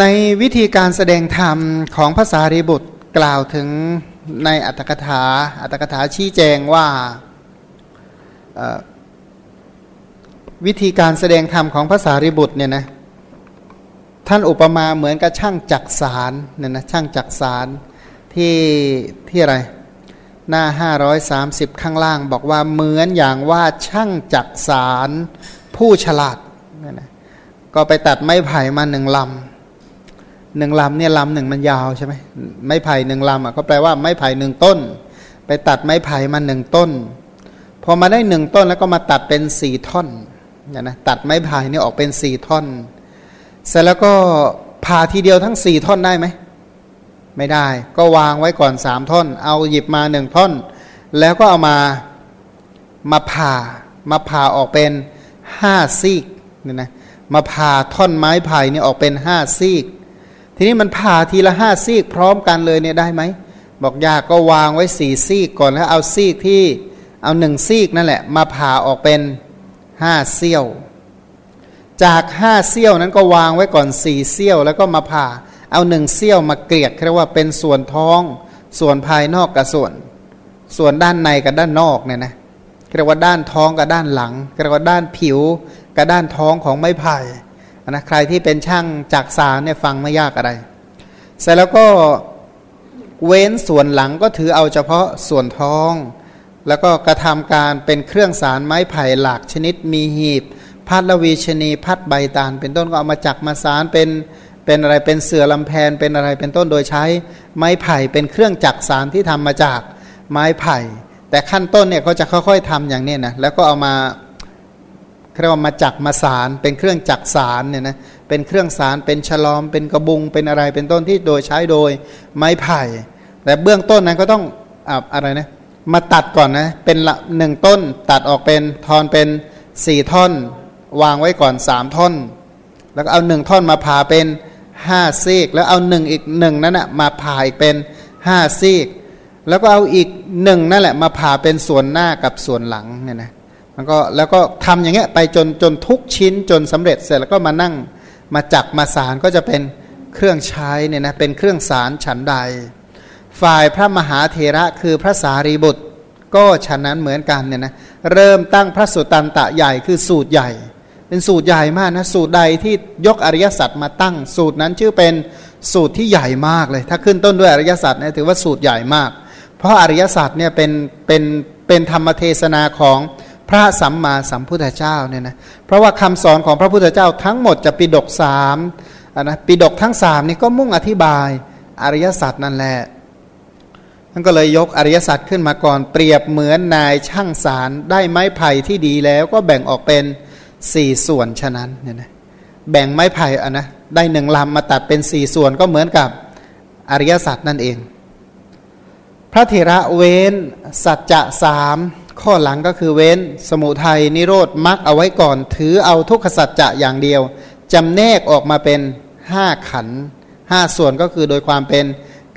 ในวิธีการแสดงธรรมของภาษารีบุตรกล่าวถึงในอัตถกถาอัตถกถาชี้แจงว่าวิธีการแสดงธรรมของภาษารีบุตรเนี่ยนะท่านอุปมาเหมือนกับช่างจักสารเนี่ยนะช่างจักสารที่ที่อะไรหน้า 530 ข้างล่าง บอกว่าเหมือนอย่างว่าช่างจักสารผู้ฉลาดเนี่ยนะก็ไปตัดไม้ไผ่มาหนึ่งลำ หนึ่งลำเนี่ยลำหนึ่งมันยาวใช่ไหมไม้ไผ่หนึ่งลำอะก็แปลว่าไม้ไผ่หนึ่งต้น ไปตัดไม้ไผ่มาหนึ่งต้น พอมาได้หนึ่งต้นแล้วก็มาตัดเป็นสี่ท่อนเนี่ยนะตัดไม้ไผ่นี่ออกเป็นสี่ท่อน เสร็จแล้วก็ผ่าทีเดียวทั้งสี่ท่อนได้ไหมไม่ได้ ก็วางไว้ก่อนสามท่อน เอาหยิบมาหนึ่งท่อน แล้วก็เอามามาผ่ามาผ่าออกเป็นห้าซีกเนี่ยนะมาผ่าท่อนไม้ไผ่นี่ออกเป็นห้าซีก ทีนี้มันผ่าทีละห้าซีกพร้อมกันเลยเนี่ยได้ไหมบอกยากก็วางไว้สี่ซีกก่อนแล้วเอาซีกที่เอาหนึ่งซีกนั่นแหละ มาผ่าออกเป็นห้าเซี่ยว จากห้าเซี่ยวนั้นก็วางไว้ก่อนสี่เซี่ยว แล้วก็มาผ่า เอาหนึ่งเซี่ยวมาเกลียดเรียกว่าเป็นส่วนท้อง ส่วนภายนอกกับส่วน ส่วนด้านในกับด้านนอกเนี่ยนะเรียกว่าด้านท้องกับด้านหลังเรียกว่าด้านผิวกับด้านท้องของไม้ไผ่ นะใครที่เป็นช่างจักสารเนี่ยฟังไม่ยากอะไร เสร็จแล้วก็เว้นส่วนหลังก็ถือเอาเฉพาะส่วนท้อง แล้วก็กระทำการเป็นเครื่องสารไม้ไผ่หลากชนิดมีหีบ พัดละวีชนีพัดใบตาล เป็นต้นก็เอามาจักมาสารเป็นเป็นอะไรเป็นเสือลำแพนเป็นอะไรเป็นต้นโดยใช้ไม้ไผ่เป็นเครื่องจักสารที่ทำมาจากไม้ไผ่ แต่ขั้นต้นเนี่ยเขาจะค่อยๆทำอย่างนี้นะแล้วก็เอามา เรียกว่ามาจักมาสารเป็นเครื่องจักสารเนี่ยนะเป็นเครื่องสารเป็นฉลอม เป็นกระบุงเป็นอะไรเป็นต้นที่โดยใช้โดยไม้ไผ่ แต่เบื้องต้นนั้นก็ต้องอะไรนะมาตัดก่อนนะเป็นละหนึ่งต้นตัดออกเป็นทอนเป็นสี่ท่อน วางไว้ก่อนสามท่อน แล้วก็เอาหนึ่งท่อนมาผ่าเป็นห้าซีก แล้วเอาหนึ่งอีกหนึ่งนั่นแหะมาผ่าอีกเป็นห้าซีก แล้วก็เอาอีกหนึ่งนั่นแหละมาผ่าเป็นส่วนหน้ากับส่วนหลังเนี่ยนะ มันก็แล้วก็ทำอย่างเงี้ยไปจนจนทุกชิ้นจนสำเร็จเสร็จแล้วก็มานั่งมาจับมาสารก็จะเป็นเครื่องใช้เนี่ยนะเป็นเครื่องสารฉันใด ฝ่ายพระมหาเถระคือพระสารีบุตร ก็ฉะนั้นเหมือนกันเนี่ยนะเริ่มตั้งพระสุตันตะใหญ่คือสูตรใหญ่ เป็นสูตรใหญ่มากนะสูตรใดที่ยกอริยสัจมาตั้ง สูตรนั้นชื่อเป็นสูตรที่ใหญ่มากเลย ถ้าขึ้นต้นด้วยอริยสัจเนี่ยถือว่าสูตรใหญ่มาก เพราะอริยสัจเนี่ยเป็นเป็นเป็นธรรมเทศนาของ ระสัมมาสัมพุทธเจ้าเนี่ยนะเพราะว่าคำสอนของพระพุทธเจ้าทั้งหมดจะปิดกสามนะปิดกทั้งสามนี่ก็มุ่งอธิบายอริยสัจนั่นแหละท่านก็เลยยกอริยสัจขึ้นมาก่อนเปรียบเหมือนนายช่างสารได้ไม้ไผ่ที่ดีแล้วก็แบ่งออกเป็นสี่ส่วนฉะนั้นเนี่ยนะแบ่งไม้ไผ่อะนะได้หนึ่งลำมาตัดเป็นสี่ส่วนก็เหมือนกับอริยสัจนั่นเอง พระเถระเว้นสัจจะสาม ข้อหลังก็คือเว้นสมุทัยนิโรธมักเอาไว้ก่อน ถือเอาทุกขสัจจะอย่างเดียวจำแนกออกมาเป็นห้าขันห้าส่วนก็คือโดยความเป็น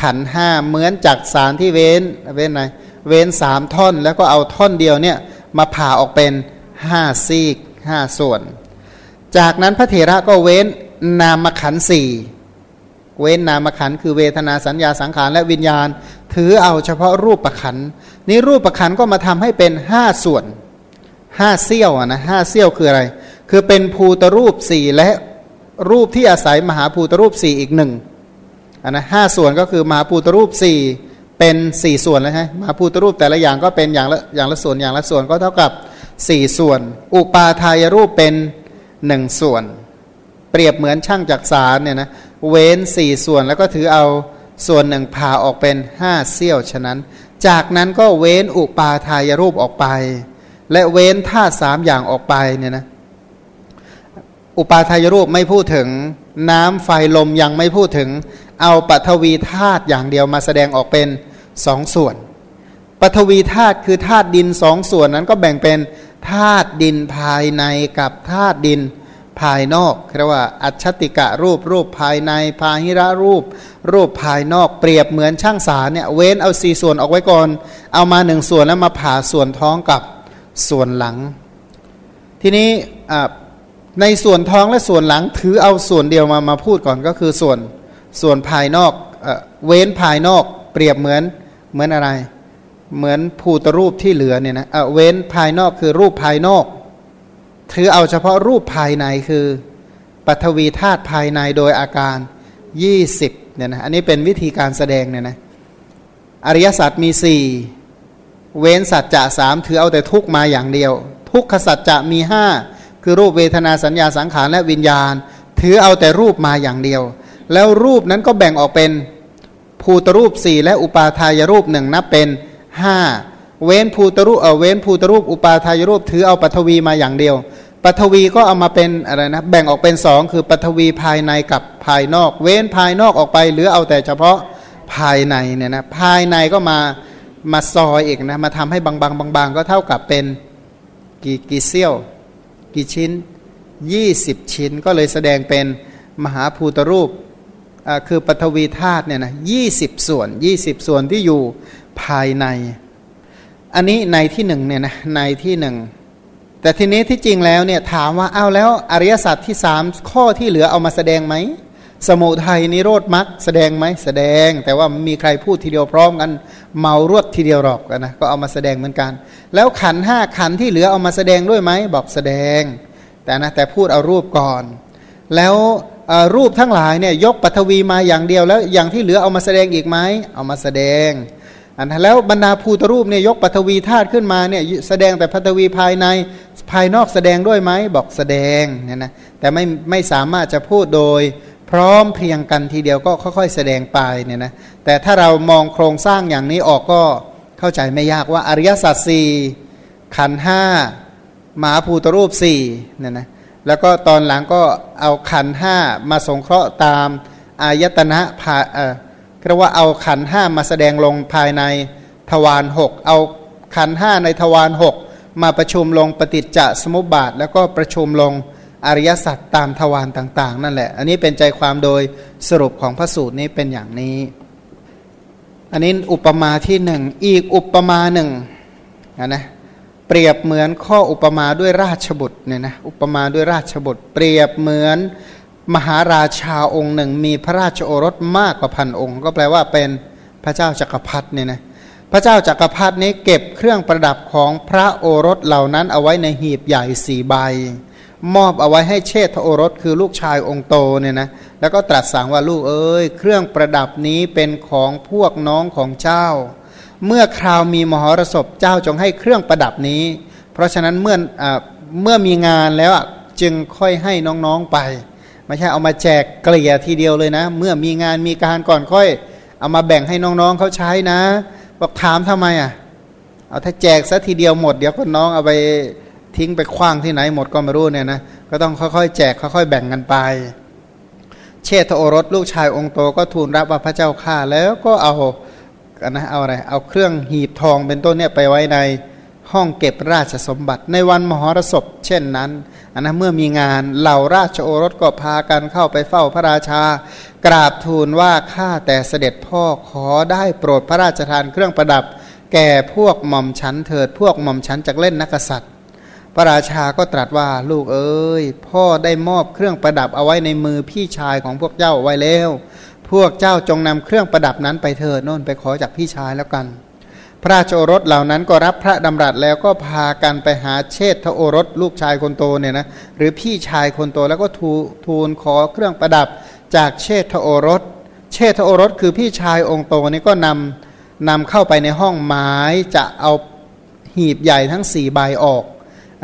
ขันห้าเหมือนจากสารที่เว้นเว้นไหนเว้นสามท่อนแล้วก็เอาท่อนเดียวเนี่ยมาผ่าออกเป็นห้าซีกห้าส่วน จากนั้นพระเถระก็เว้นนามขันสี่เว้นนามขันคือเวทนาสัญญาสังขารและวิญญาณ ถือเอาเฉพาะรูปประขัน นี้รูปประขันก็มาทำให้เป็นห้าส่วนห้าเซี่ยวนะห้าเซี่ยวคืออะไร คือเป็นภูตรูปสี่และรูปที่อาศัยมหาภูตรูปสี่อีกหนึ่งอันนะห้าส่วนก็คือมหาภูตรูปสี่เป็นสี่ส่วนแล้วใช่มหาภูตรูปแต่ละอย่างก็เป็นอย่างละอย่างละส่วนอย่างละส่วนก็เท่ากับสี่ส่วน อุปาทายรูปเป็นหนึ่งส่วน เปรียบเหมือนช่างจักสารเนี่ยนะเว้นสี่ส่วนแล้วก็ถือเอาส่วนหนึ่งผ่าออกเป็นห้าเสี้ยวฉะนั้น จากนั้นก็เว้นอุปาทายรูปออกไป และเว้นธาตุสามอย่างออกไปเนี่ยนะอุปาทายรูปไม่พูดถึงน้ำไฟลมยังไม่พูดถึง เอาปัทวีธาตุอย่างเดียวมาแสดงออกเป็นสองส่วนปฐวีธาตุคือธาตุดินสองส่วนนั้นก็แบ่งเป็นธาตุดินภายในกับธาตุดิน ภายนอกเรียกว่า อัจฉติกะรูปรูปภายในพาหิระรูป รูปภายนอกเปรียบเหมือนช่างสาเนี่ยเว้นเอาสี่ส่วนออกไว้ก่อน เอามาหนึ่งส่วนแล้วมาผ่าส่วนท้องกับส่วนหลัง ทีนี้ในส่วนท้องและส่วนหลังถือเอาส่วนเดียวมามาพูดก่อนก็คือส่วนส่วนภายนอกเว้นภายนอก เปรียบเหมือนเหมือนอะไร เหมือนภูตรูปที่เหลือเนี่ยนะเว้นภายนอกคือรูปภายนอก ถือเอาเฉพาะรูปภายในคือปัทวีธาตุภายในโดยอาการ 20เนี่ยนะอันนี้เป็นวิธีการแสดงเนี่ยนะอริยสัจมีสี่เว้นสัจจะสามถือเอาแต่ทุกมาอย่างเดียว ทุกขสัจจะมีห้าคือรูปเวทนาสัญญาสังขารและวิญญาณ ถือเอาแต่รูปมาอย่างเดียว แล้วรูปนั้นก็แบ่งออกเป็นภูตรูปสี่และอุปาทายรูปหนึ่งนับเป็นห้า เว้นภูตรูปเออเว้นภูตรูปอุปาทายรูปถือเอาปัทวีมาอย่างเดียวปัทวีก็เอามาเป็นอะไรนะแบ่งออกเป็นสองคือปัทวีภายในกับภายนอก เว้นภายนอกออกไปเหลือเอาแต่เฉพาะภายในเนี่ยนะภายในก็มามาซอยอีกนะมาทำให้บางๆบางๆ ก็เท่ากับเป็นกี่กี่เซี่ยว กี่ชิ้น 20 ชิ้นก็เลยแสดงเป็นมหาภูตรูปคือปฐวีธาตุเนี่ยนะยีส่วน 20 ส่วนที่อยู่ภายใน อันนี้ในที่หนึ่งเนี่ยนะในที่หนึ่งแต่ทีนี้ที่จริงแล้วเนี่ยถามว่าเอาแล้วอริยสัจที่สามข้อที่เหลือเอามาแสดงไหมสมุทัยนิโรธมรรคแสดงไหมแสดง แต่ว่ามีใครพูดทีเดียวพร้อมกัน เมารวดทีเดียวหรอกนะก็เอามาแสดงเหมือนกัน แล้วขันห้าขันที่เหลือเอามาแสดงด้วยไหมบอกแสดง แต่นะแต่พูดเอารูปก่อน แล้วรูปทั้งหลายเนี่ยยกปัทวีมาอย่างเดียวแล้วอย่างที่เหลือเอามาแสดงอีกไหมเอามาแสดง อันแล้วบรรดาภูตรูปเนี่ยยกปัทวีธาตุขึ้นมาเนี่ยแสดงแต่ปัทวีภายในภายนอกแสดงด้วยไหมบอกแสดงเนี่ยนะแต่ไม่ไม่สามารถจะพูดโดยพร้อมเพียงกันทีเดียวก็ค่อยๆ แสดงไปเนี่ยนะแต่ถ้าเรามองโครงสร้างอย่างนี้ออกก็เข้าใจไม่ยากว่าอริยสัจสี่ขันห้าหมาภูตรูปสี่เนี่ยนะแล้วก็ตอนหลังก็เอาขันห้ามาสงเคราะห์ตามอายตนะภาเออ เรียกว่าเอาขันห้ามาแสดงลงภายในทวารหกเอาขันห้าในทวารหกมาประชุมลงปฏิจจสมุปบาท แล้วก็ประชุมลงอริยสัจตามทวารต่างๆ นั่นแหละ อันนี้เป็นใจความโดยสรุปของพระสูตรนี้เป็นอย่างนี้ อันนี้อุปมาที่หนึ่งอีกอุปมาหนึ่งนะเปรียบเหมือนข้ออุปมาด้วยราชบุตรเนี่ยนะอุปมาด้วยราชบุตร เปรียบเหมือน มหาราชาองค์หนึ่ง มีพระราชโอรสมากกว่าพันองค์ ก็แปลว่าเป็นพระเจ้าจักรพรรดิเนี่ยนะพระเจ้าจักรพรรดินี้เก็บเครื่องประดับของพระโอรสเหล่านั้นเอาไว้ในหีบใหญ่สี่ใบ มอบเอาไว้ให้เชษฐโอรสคือลูกชายองค์โตเนี่ยนะแล้วก็ตรัสสั่งว่าลูกเอ้ยเครื่องประดับนี้เป็นของพวกน้องของเจ้า เมื่อคราวมีมหรสพเจ้าจงให้เครื่องประดับนี้ เพราะฉะนั้นเมื่ออเมื่อมีงานแล้วจึงค่อยให้น้องๆไป ไม่ใช่เอามาแจกเกลี่ยทีเดียวเลยนะ เมื่อมีงานมีการก่อนค่อย เอามาแบ่งให้น้องๆเขาใช้นะ บอกถามทำไมอะ เอาถ้าแจกซะทีเดียวหมดเดี๋ยวก็น้องเอาไปทิ้งไปคว้างที่ไหนหมดก็ไม่รู้เนี่ยนะก็ต้องค่อยๆ แจกค่อยๆ แบ่งกันไป เชษฐโอรสลูกชายองค์โตก็ทูลรับว่าพระเจ้าข้าแล้วก็เอานะเอาอะไรเอาเครื่องหีบทองเป็นต้นเนี่ยไปไว้ใน ห้องเก็บราชสมบัติ ในวันมหรสพ เช่นนั้นอันนะเมื่อมีงานเหล่าราชโอรสก็พากันเข้าไปเฝ้าพระราชา กราบทูลว่าข้าแต่เสด็จพ่อขอได้โปรดพระราชทานเครื่องประดับ แก่พวกหม่อมฉันเถิด พวกหม่อมฉันจากเล่นนักษัตริย์ พระราชาก็ตรัสว่าลูกเอ้ยพ่อได้มอบเครื่องประดับเอาไว้ในมือพี่ชายของพวกเจ้าไว้แล้ว พวกเจ้าจงนำเครื่องประดับนั้นไปเถิดโน่นไปขอจากพี่ชายแล้วกัน พระราชโอรสเหล่านั้นก็รับพระดำรัสแล้วก็พากันไปหาเชษฐโอรสลูกชายคนโตเนี่ยนะหรือพี่ชายคนโตแล้วก็ทูทูลขอเครื่องประดับจากเชษฐโอรส เชษฐโอรสคือพี่ชายองค์โตนี่ก็นำนำเข้าไปในห้องไม้จะเอาหีบใหญ่ทั้งสี่ใบออก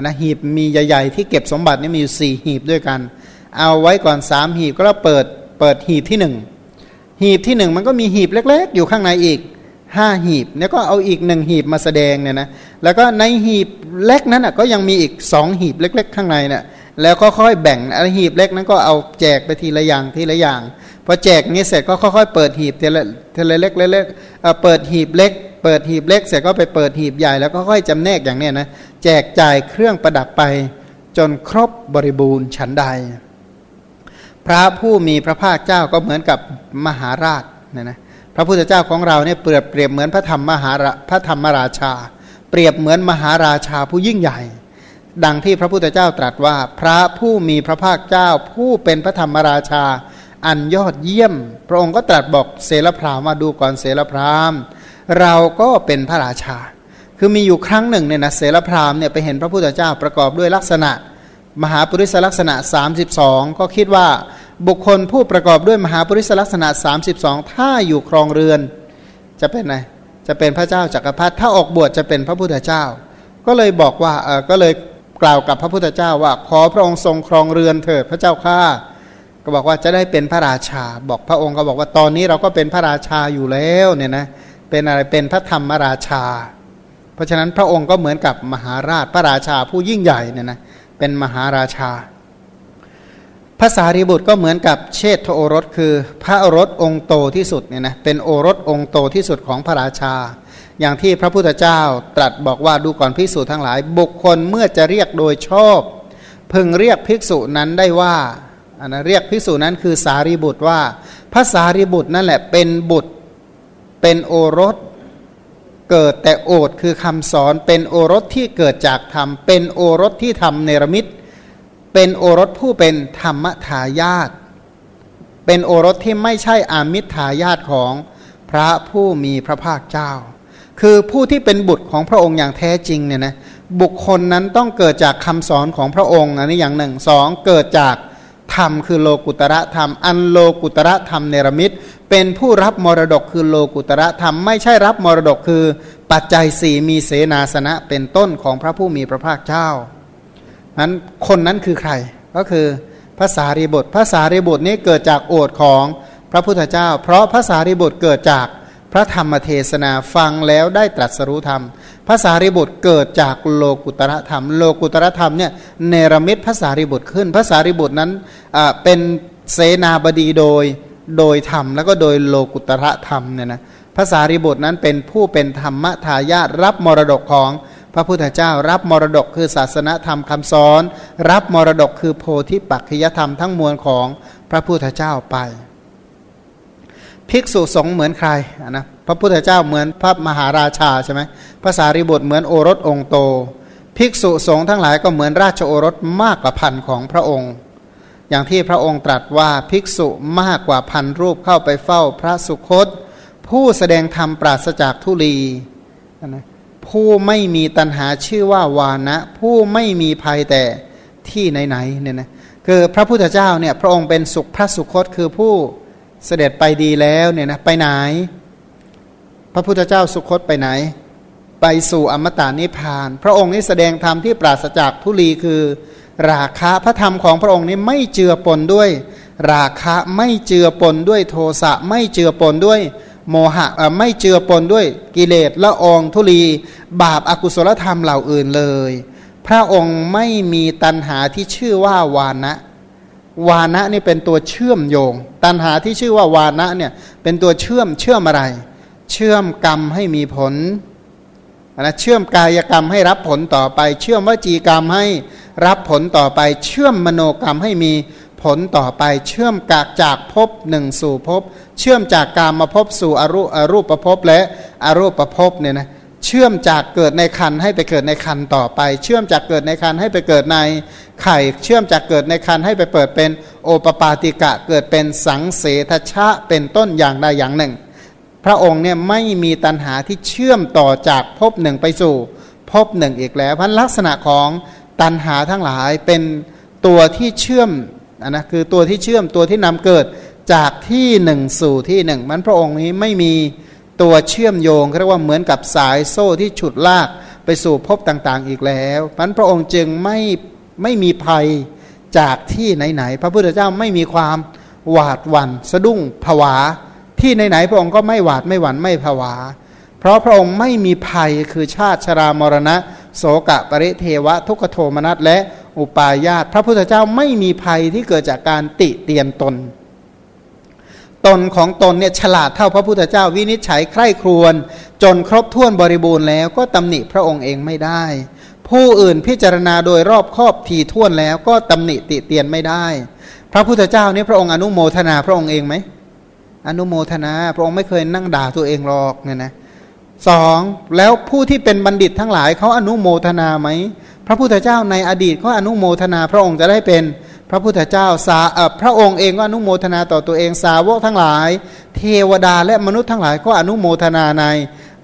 นะหีบมีใหญ่ๆที่เก็บสมบัตินี่มีอยู่สี่หีบด้วยกัน เอาไว้ก่อนสามหีบก็แล้วเปิดเปิดหีบที่หนึ่งหีบที่หนึ่งมันก็มีหีบเล็ก ๆ อยู่ข้างในอีก ห้าหีบ แล้วก็เอาอีกหนึ่งหีบมาแสดงเนี่ยนะแล้วก็ในหีบเล็กนั้นก็ยังมีอีกสองหีบเล็ก ๆ ข้างในเนี่ยแล้วก็ค่อยแบ่งอหีบเล็กนั้นก็เอาแจกไปทีละอย่างทีละอย่างพอแจกนี้เสร็จก็ค่อยๆเปิดหีบทีละทีละเล็กเล็กเปิดหีบเล็ก เปิดหีบเล็ก เสร็จก็ไปเปิดหีบใหญ่แล้วก็ค่อยจำแนกอย่างเนี้ยนะแจกจ่ายเครื่องประดับไป จนครบบริบูรณ์ฉันใด พระผู้มีพระภาคเจ้าก็เหมือนกับมหาราชเนี่ยนะ พระพุทธเจ้าของเราเนี่ยเปรียบเปรียบเหมือนพระธรรมมหาพระธรรมราชา เปรียบเหมือนมหาราชาผู้ยิ่งใหญ่ ดังที่พระพุทธเจ้าตรัสว่า พระผู้มีพระภาคเจ้า ผู้เป็นพระธรรมราชา อันยอดเยี่ยม พระองค์ก็ตรัสบอกเสลพรามมาดูก่อนเสลพรามเราก็เป็นพระราชา คือมีอยู่ครั้งหนึ่งเนี่ยนะเสลพรามเนี่ยไปเห็นพระพุทธเจ้าประกอบด้วยลักษณะ มหาปริศลักษณะ 32 ก็คิดว่า บุคคลผู้ประกอบด้วยมหาปริศลักษณะ 32 ถ้าอยู่ครองเรือน จะเป็นไงจะเป็นพระเจ้าจากักรพรรดิถ้าออกบวชจะเป็นพระพุทธเจ้า ก็เลยบอกว่าเออก็เลยกล่าวกับพระพุทธเจ้าว่าขอพระองค์ทรงครองเรือนเถิดพระเจ้าข้าก็บอกว่าจะได้เป็นพระราชา บอกพระองค์ก็บอกว่าตอนนี้เราก็เป็นพระราชาอยู่แล้วเนี่ยนะเป็นอะไรเป็นพระธรรมราชา เพราะฉะนั้นพระองค์ก็เหมือนกับมหาราชพระราชาผู้ยิ่งใหญ่เนี่ยนะเป็นมหาราชา ภาษารีบุตรก็เหมือนกับเชษฐโอรสคือพระโอรสองค์โตที่สุดเนี่ยนะเป็นโอรสองค์โตที่สุดของพระราชา อย่างที่พระพุทธเจ้าตรัสบอกว่าดูก่อนภิกษุทั้งหลาย บุคคลเมื่อจะเรียกโดยชอบ พึงเรียกภิกษุนั้นได้ว่าอันนะเรียกภิกษุนั้นคือสารีบุตรว่าพระสารีบุตรนั่นแหละเป็นบุตรเป็นโอรสเกิดแต่โอดคือคำสอนเป็นโอรสที่เกิดจากธรรมเป็นโอรสที่ทำเนรมิต เป็นโอรสผู้เป็นธรรมทายาทเป็นโอรสที่ไม่ใช่อามิทายาทของพระผู้มีพระภาคเจ้า คือผู้ที่เป็นบุตรของพระองค์อย่างแท้จริงเนี่ยนะบุคคลนั้นต้องเกิดจากคำสอนของพระองค์อันนี้อย่างหนึ่งสองเกิดจากธรรมคือโลกุตระธรรม อันโลกุตระธรรมเนรมิตเป็นผู้รับมรดกคือโลกุตระธรรม ไม่ใช่รับมรดกคือปัจจัยสี่มีเสนาสนะเป็นต้นของพระผู้มีพระภาคเจ้า นั้นคนนั้นคือใคร ก็คือภาษารีบุตรภาษารีบุตรนี้เกิดจากโอทของพระพุทธเจ้า เพราะภาษารีบุตรเกิดจากพระธรรมเทศนาฟังแล้วได้ตรัสรู้ธรรมภาษารีบุตรเกิดจากโลกุตระธรรม โลกุตระธรรมเนี่ยเนรมิตภาษารีบุตรขึ้นภาษารีบุตรนั้นเป็นเสนาบดีโดยโดยธรรมแล้วก็โดยโลกุตระธรรมเนี่ยนะภาษารีบุตรนั้นเป็นผู้เป็นธรรมทายาทรับมรดกของ ระพุทธเจ้ารับมรดกคือศาสนธรรมคำสอน รับมรดกคือโพธิปัจจยธรรมทั้งมวลของพระพุทธเจ้าไป ภิกษุสงฆ์เหมือนใครนะพระพุทธเจ้าเหมือนพระมหาราชาใช่ไหมภาษาริบุตรเหมือนโอรสองโต ภิกษุสงฆ์ทั้งหลายก็เหมือนราชโอรสมากกว่าพันของพระองค์ อย่างที่พระองค์ตรัสว่าภิกษุมากกว่าพันรูปเข้าไปเฝ้าพระสุคต ผู้แสดงธรรมปราศจากทุลีนะ ผู้ไม่มีตัณหาชื่อว่าวานะ ผู้ไม่มีภัยแต่ที่ไหนๆเนี่ยนะคือพระพุทธเจ้าเนี่ยพระองค์เป็นสุขพระสุคตคือผู้เสด็จไปดีแล้วเนี่ยนะไปไหน พระพุทธเจ้าสุคตไปไหน ไปสู่อมตะนิพพาน พระองค์นี้แสดงธรรมที่ปราศจากทุลีคือ ราคะพระธรรมของพระองค์นี้ไม่เจือปนด้วย ราคะไม่เจือปนด้วยโทสะไม่เจือปนด้วย โมหะไม่เจือปนด้วยกิเลสละอองทุลี บาปอากุศลธรรมเหล่าอื่นเลย พระองค์ไม่มีตัณหาที่ชื่อว่าวานะ วานะนี่เป็นตัวเชื่อมโยง ตัณหาที่ชื่อว่าวานะเนี่ยเป็นตัวเชื่อมเชื่อมอะไร เชื่อมกรรมให้มีผลนะเชื่อมกายกรรมให้รับผลต่อไป เชื่อมวจีกรรมให้รับผลต่อไป เชื่อมมโนกรรมให้มี ผลต่อไปเชื่อมกากจากภพหนึ่งสู่ภพเชื่อมจากการมาภพสู่อรูอรูปประพและอรูปประพเนี่ยนะเชื่อมจากเกิดในคันให้ไปเกิดในคันต่อไป เชื่อมจากเกิดในคันให้ไปเกิดในไข่ เชื่อมจากเกิดในคันให้ไปเปิดเป็นโอปปาติกะเกิดเป็นสังเสทชะเป็นต้นอย่างใดอย่างหนึ่ง พระองค์เนี่ยไม่มีตัณหาที่เชื่อมต่อจากภพหนึ่งไปสู่ภพหนึ่งอีกแล้วพันลักษณะของตัณหาทั้งหลายเป็นตัวที่เชื่อม นนะคือตัวที่เชื่อมตัวที่นำเกิดจากที่หนึ่งสู่ที่หนึ่งมันพระองค์นี้ไม่มีตัวเชื่อมโยงเรียกว่าเหมือนกับสายโซ่ที่ฉุดลากไปสู่ภพต่างๆ อีกแล้วมันพระองค์จึงไม่ไม่มีภัยจากที่ไหนๆพระพุทธเจ้าไม่มีความหวาดหวัน่นสะดุ้งผวา ที่ไหนๆพระองค์ก็ไม่หวาดไม่หวั่นไม่ผวา เพราะพระองค์ไม่มีภัยคือชาติชรามรณะ โสกะปริเทวะ ทุกขโทมนัสและ อุปาญาตพระพุทธเจ้าไม่มีภัยที่เกิดจากการติเตียนตน ตนของตนเนี่ยฉลาดเท่าพระพุทธเจ้าวินิจฉัยใคร่ครวญจนครบถ้วนบริบูรณ์แล้วก็ตำหนิพระองค์เองไม่ได้ ผู้อื่นพิจารณาโดยรอบครอบทีท่วนแล้วก็ตำหนิติเตียนไม่ได้ พระพุทธเจ้านี่พระองค์อนุโมทนาพระองค์เองไหมอนุโมทนาพระองค์ไม่เคยนั่งด่าตัวเองหรอกเนี่ยนะสองแล้วผู้ที่เป็นบัณฑิตทั้งหลายเขาอนุโมทนาไหม พระพุทธเจ้าในอดีตก็อนุโมทนาพระองค์จะได้เป็นพระพุทธเจ้าสาพระองค์เองก็อนุโมทนาต่อตัวเองสาวกทั้งหลาย เทวดาและมนุษย์ทั้งหลายก็อนุโมทนาใน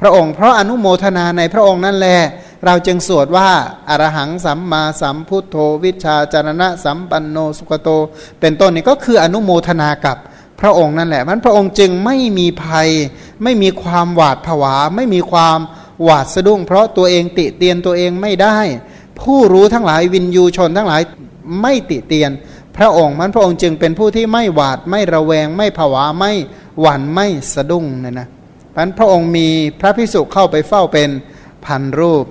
พระองค์เพราะอนุโมทนาในพระองค์นั่นแหละเราจึงสวดว่าอารหังสัมมาสัมพุทโธวิชาจารณะสัมปันโนสุขโต เป็นต้นนี้ก็คืออนุโมทนากับพระองค์นั่นแหละมันพระองค์จึงไม่มีภัย ไม่มีความหวาดผวา ไม่มีความหวาดสะดุ้ง เพราะตัวเองติเตียนตัวเองไม่ได้ ผู้รู้ทั้งหลายวินยูชนทั้งหลายไม่ติเตียน พระองค์มันพระองค์จึงเป็นผู้ที่ไม่หวาดไม่ระแวง ไม่ผวาไม่หวั่นไม่สะดุ้งเนี่ยนะพันพระองค์มีพระพิสุเข้าไปเฝ้าเป็นพันรูป